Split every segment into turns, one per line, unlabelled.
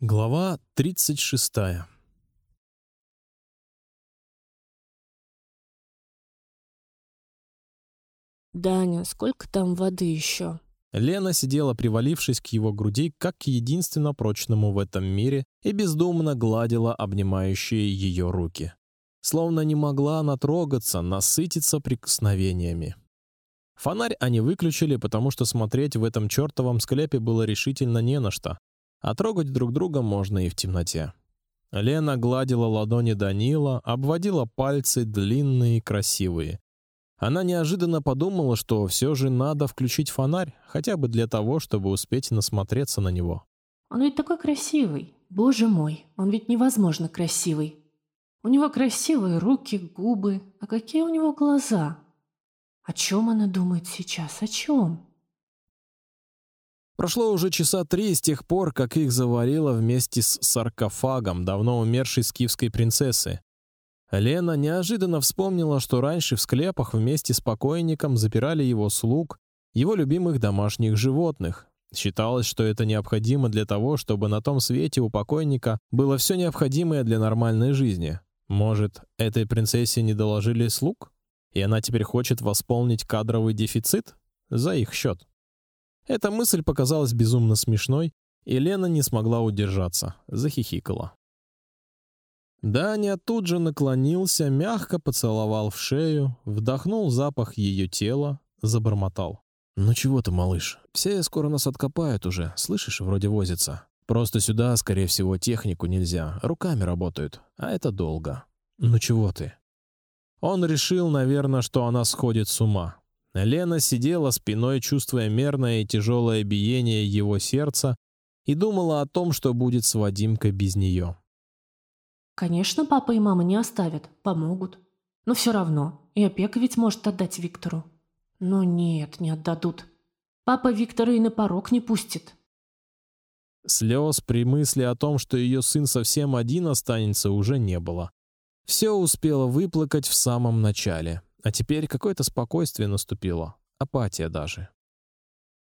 Глава тридцать шестая.
Даня, сколько там воды еще?
Лена сидела, привалившись к его груди, как к единственно прочному в этом мире, и бездумно гладила обнимающие ее руки, словно не могла она трогаться, насытиться прикосновениями. Фонарь они выключили, потому что смотреть в этом чертовом склепе было решительно не на что, а трогать друг друга можно и в темноте. Лена гладила ладони Данила, обводила пальцы длинные, красивые. Она неожиданно подумала, что все же надо включить фонарь, хотя бы для того, чтобы успеть насмотреться на него.
Он ведь такой красивый, боже мой, он ведь невозможно красивый. У него красивые руки, губы, а какие у него глаза? О чем она думает сейчас? О чем?
Прошло уже часа три с тех пор, как их заварило вместе с саркофагом давно умершей скифской принцессы. Лена неожиданно вспомнила, что раньше в склепах вместе с покойником запирали его слуг, его любимых домашних животных. Считалось, что это необходимо для того, чтобы на том свете у покойника было все необходимое для нормальной жизни. Может, этой принцессе не доложили слуг, и она теперь хочет восполнить кадровый дефицит за их счет. Эта мысль показалась безумно смешной, и Лена не смогла удержаться, захихикала. Даня тут же наклонился, мягко поцеловал в шею, вдохнул запах ее тела, забормотал: "Ну чего ты, малыш? Все скоро нас откопают уже, слышишь? Вроде возится. Просто сюда, скорее всего, технику нельзя, руками работают, а это долго. Ну чего ты?" Он решил, наверное, что она сходит с ума. Лена сидела спиной, чувствуя мерное и тяжелое биение его сердца, и думала о том, что будет с Вадимкой без нее.
Конечно, папа и мама не оставят, помогут. Но все равно, и опека ведь может отдать Виктору. Но нет, не отдадут. Папа Виктора и на порог не пустит.
Слез при мысли о том, что ее сын совсем один останется, уже не было. Все успела выплакать в самом начале. А теперь какое-то спокойствие наступило, апатия даже.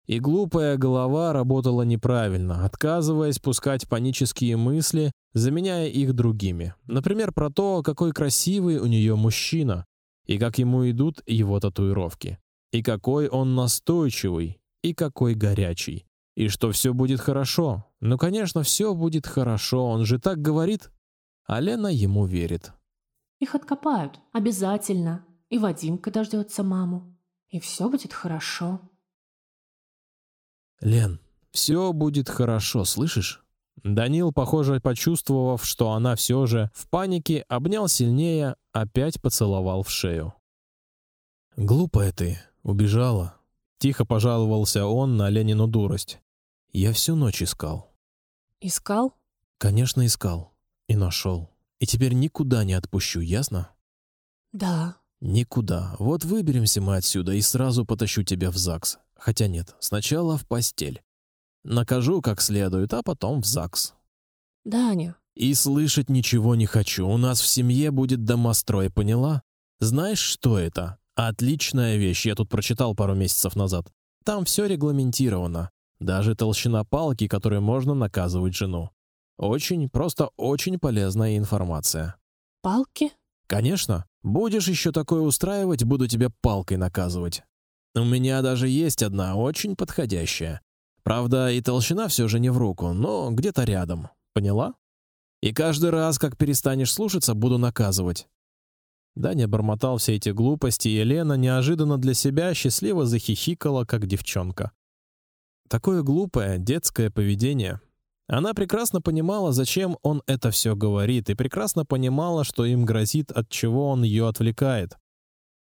И глупая голова работала неправильно, отказываясь пускать панические мысли, заменяя их другими. Например, про то, какой красивый у нее мужчина, и как ему идут его татуировки, и какой он настойчивый, и какой горячий, и что все будет хорошо. Ну, конечно, все будет хорошо, он же так говорит. А Лена ему верит.
Их откопают, обязательно и Вадимка дождется маму, и все будет хорошо.
Лен, все будет хорошо, слышишь? Данил, похоже, почувствовав, что она все же в панике, обнял сильнее, опять поцеловал в шею. Глупая ты, убежала. Тихо пожаловался он на Ленину дурость. Я всю ночь искал.
Искал?
Конечно, искал и нашел. И теперь никуда не отпущу, ясно?
Да.
Никуда. Вот выберемся мы отсюда и сразу потащу тебя в ЗАГС. Хотя нет, сначала в постель. Накажу как следует, а потом в ЗАГС.
Даня.
И слышать ничего не хочу. У нас в семье будет домострой, поняла? Знаешь, что это? Отличная вещь. Я тут прочитал пару месяцев назад. Там все регламентировано. Даже толщина палки, которой можно наказывать жену. Очень, просто очень полезная информация.
Палки?
Конечно. Будешь еще такое устраивать, буду тебя палкой наказывать. У меня даже есть одна очень подходящая. Правда, и толщина все же не в руку, но где-то рядом. Поняла? И каждый раз, как перестанешь слушаться, буду наказывать. Даня бормотал все эти глупости, и Елена неожиданно для себя счастливо захихикала, как девчонка. Такое глупое детское поведение. Она прекрасно понимала, зачем он это все говорит, и прекрасно понимала, что им грозит, от чего он ее отвлекает.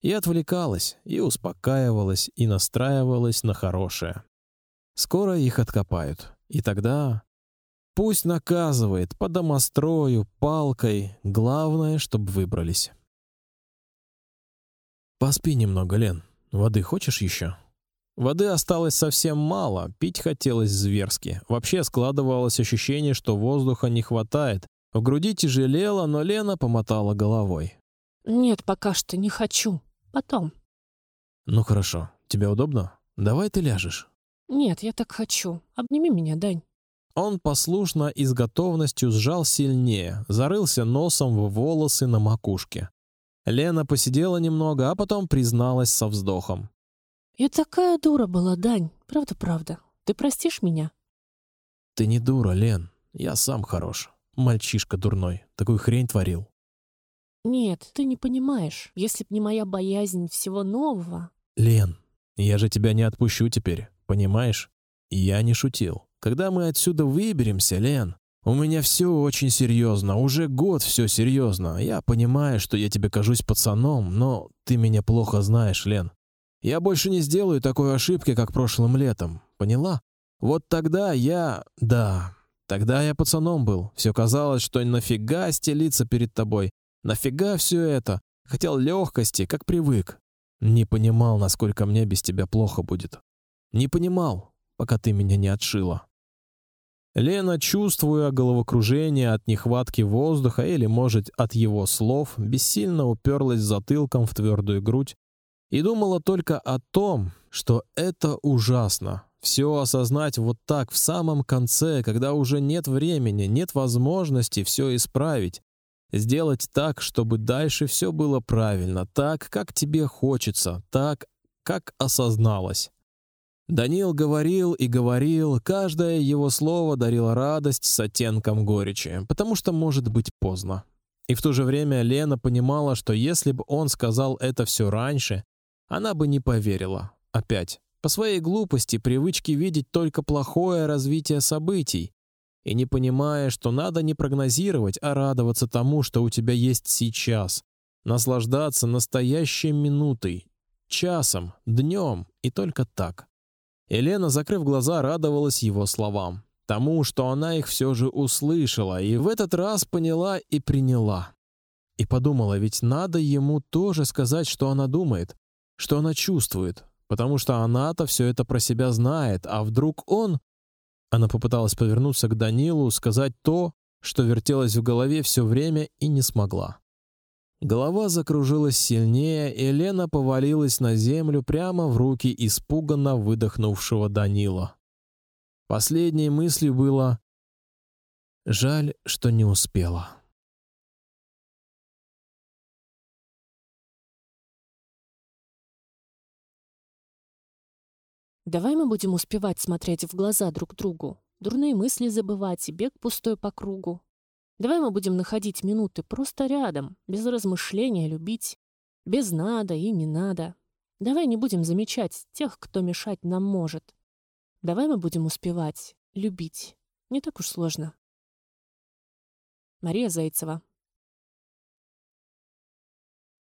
И отвлекалась, и успокаивалась, и настраивалась на хорошее. Скоро их откопают, и тогда пусть наказывает по домострою, палкой, главное, чтобы выбрались. Поспи немного, Лен. Воды хочешь еще? Воды осталось совсем мало, пить хотелось зверски. Вообще складывалось ощущение, что воздуха не хватает. В груди тяжелело, но Лена помотала головой.
Нет, пока что не хочу. Потом.
Ну хорошо. Тебе удобно? Давай ты ляжешь.
Нет, я так хочу. Обними меня, Дань.
Он послушно и с готовностью сжал сильнее, зарылся носом в волосы на макушке. Лена посидела немного, а потом призналась со вздохом:
"Я такая дура была, Дань, правда, правда. Ты простишь меня?"
"Ты не дура, Лен. Я сам хорош. Мальчишка дурной, такую хрень творил.
Нет, ты не понимаешь. Если б не моя боязнь всего нового...
Лен, я же тебя не отпущу теперь, понимаешь? Я не шутил. Когда мы отсюда выберемся, Лен, у меня все очень серьезно. Уже год все серьезно. Я понимаю, что я тебе кажусь пацаном, но ты меня плохо знаешь, Лен. Я больше не сделаю такой ошибки, как прошлым летом. Поняла? Вот тогда я, да, тогда я пацаном был. Все казалось, что нафига стелиться перед тобой. Нафига все это? Хотел легкости, как привык. Не понимал, насколько мне без тебя плохо будет. Не понимал, пока ты меня не отшила. Лена, чувствуя головокружение от нехватки воздуха или, может, от его слов, бессильно уперлась затылком в твердую грудь и думала только о том, что это ужасно. Все осознать вот так в самом конце, когда уже нет времени, нет возможности все исправить, Сделать так, чтобы дальше все было правильно, так, как тебе хочется, так, как осозналось. Данил говорил и говорил, каждое его слово дарило радость с оттенком горечи, потому что может быть поздно. И в то же время Лена понимала, что если бы он сказал это все раньше, она бы не поверила. Опять. По своей глупости, привычки видеть только плохое развитие событий, и не понимая, что надо не прогнозировать, а радоваться тому, что у тебя есть сейчас, наслаждаться настоящей минутой, часом, днем. И только так. Елена, закрыв глаза, радовалась его словам, тому, что она их все же услышала. И в этот раз поняла и приняла. И подумала, ведь надо ему тоже сказать, что она думает, что она чувствует, потому что она-то все это про себя знает, а вдруг он она попыталась повернуться к Данилу, сказать то, что вертелось в голове все время и не смогла. Голова закружилась сильнее, и Лена повалилась на землю прямо в руки испуганно выдохнувшего Данила. Последней мыслью было: жаль, что не успела.
Давай мы будем успевать смотреть в глаза друг другу, дурные мысли забывать и бег пустой по кругу. Давай мы будем находить минуты просто рядом, без размышления любить, без надо и не надо. Давай не будем замечать тех, кто мешать нам может. Давай мы будем успевать любить. Не так уж сложно. Мария Зайцева